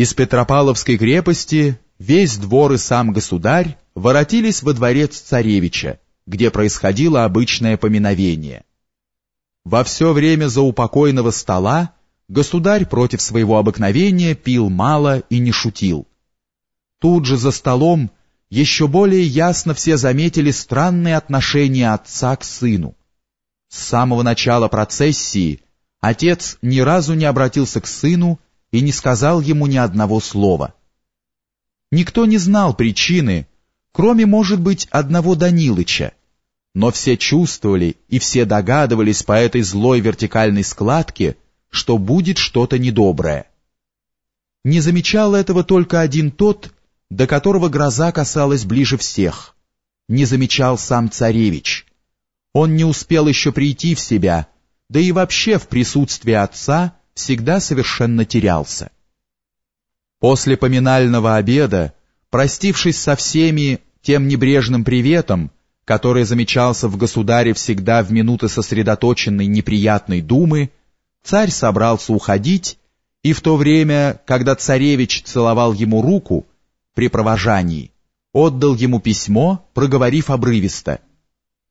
Из Петропавловской крепости весь двор и сам государь воротились во дворец царевича, где происходило обычное поминовение. Во все время за упокойного стола государь против своего обыкновения пил мало и не шутил. Тут же за столом еще более ясно все заметили странные отношения отца к сыну. С самого начала процессии отец ни разу не обратился к сыну и не сказал ему ни одного слова. Никто не знал причины, кроме, может быть, одного Данилыча, но все чувствовали и все догадывались по этой злой вертикальной складке, что будет что-то недоброе. Не замечал этого только один тот, до которого гроза касалась ближе всех. Не замечал сам царевич. Он не успел еще прийти в себя, да и вообще в присутствии отца всегда совершенно терялся. После поминального обеда, простившись со всеми тем небрежным приветом, который замечался в государе всегда в минуты сосредоточенной неприятной думы, царь собрался уходить, и в то время, когда царевич целовал ему руку при провожании, отдал ему письмо, проговорив обрывисто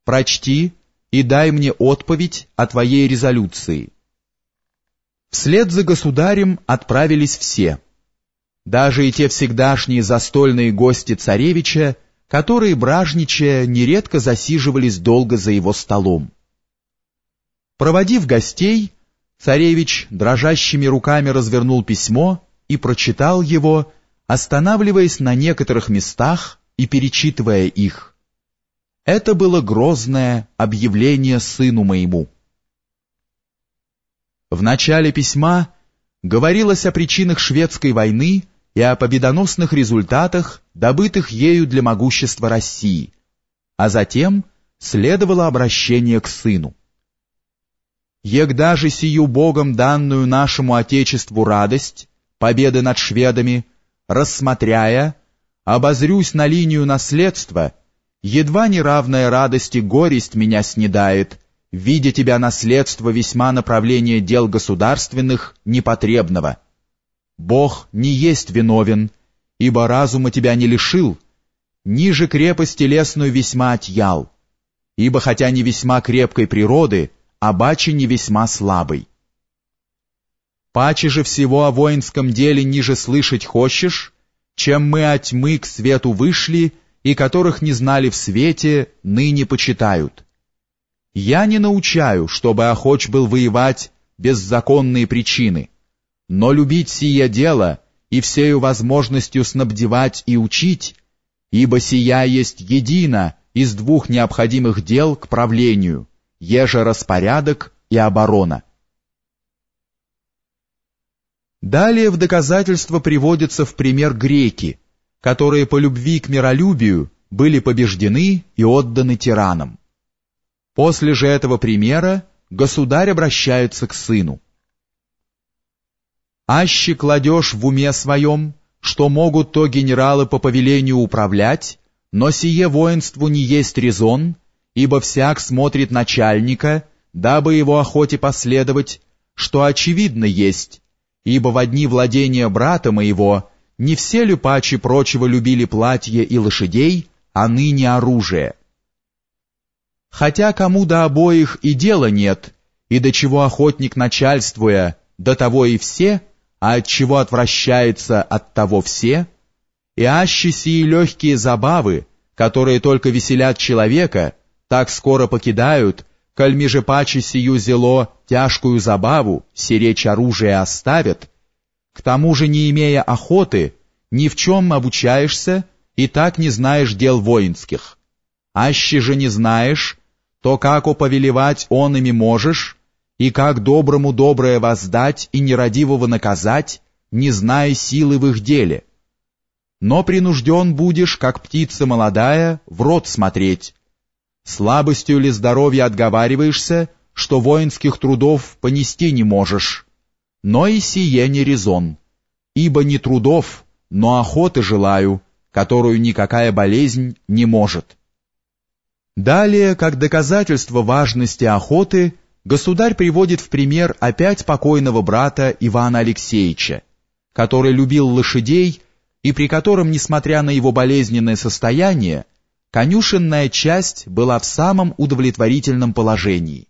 «Прочти и дай мне отповедь о твоей резолюции». Вслед за государем отправились все, даже и те всегдашние застольные гости царевича, которые, бражничая, нередко засиживались долго за его столом. Проводив гостей, царевич дрожащими руками развернул письмо и прочитал его, останавливаясь на некоторых местах и перечитывая их. Это было грозное объявление сыну моему. В начале письма говорилось о причинах шведской войны и о победоносных результатах, добытых ею для могущества России, а затем следовало обращение к сыну. «Егда же сию Богом данную нашему Отечеству радость, победы над шведами, рассмотряя, обозрюсь на линию наследства, едва неравная радости горесть меня снедает, видя тебя наследство весьма направления дел государственных непотребного. Бог не есть виновен, ибо разума тебя не лишил, ниже крепости лесную весьма отъял, ибо хотя не весьма крепкой природы, а бачи не весьма слабый. Паче же всего о воинском деле ниже слышать хочешь, чем мы от тьмы к свету вышли, и которых не знали в свете, ныне почитают. Я не научаю, чтобы охоч был воевать без законные причины, но любить сие дело и всею возможностью снабдевать и учить, ибо сия есть едино из двух необходимых дел к правлению, еже распорядок и оборона. Далее в доказательство приводятся в пример греки, которые по любви к миролюбию были побеждены и отданы тиранам. После же этого примера государь обращается к сыну. «Аще кладешь в уме своем, что могут то генералы по повелению управлять, но сие воинству не есть резон, ибо всяк смотрит начальника, дабы его охоте последовать, что очевидно есть, ибо в одни владения брата моего не все люпачи прочего любили платье и лошадей, а ныне оружие. Хотя кому до обоих и дела нет, и до чего охотник начальствуя, до того и все, а от чего отвращается от того все, и аще сии легкие забавы, которые только веселят человека, так скоро покидают, коль меже паче сию зело тяжкую забаву, сиречь оружие оставят, к тому же не имея охоты, ни в чем обучаешься и так не знаешь дел воинских. Аще же не знаешь, то как уповелевать он ими можешь, и как доброму доброе воздать и нерадивого наказать, не зная силы в их деле. Но принужден будешь, как птица молодая, в рот смотреть. Слабостью ли здоровья отговариваешься, что воинских трудов понести не можешь. Но и сие не резон, ибо не трудов, но охоты желаю, которую никакая болезнь не может. Далее, как доказательство важности охоты, государь приводит в пример опять покойного брата Ивана Алексеевича, который любил лошадей и при котором, несмотря на его болезненное состояние, конюшенная часть была в самом удовлетворительном положении.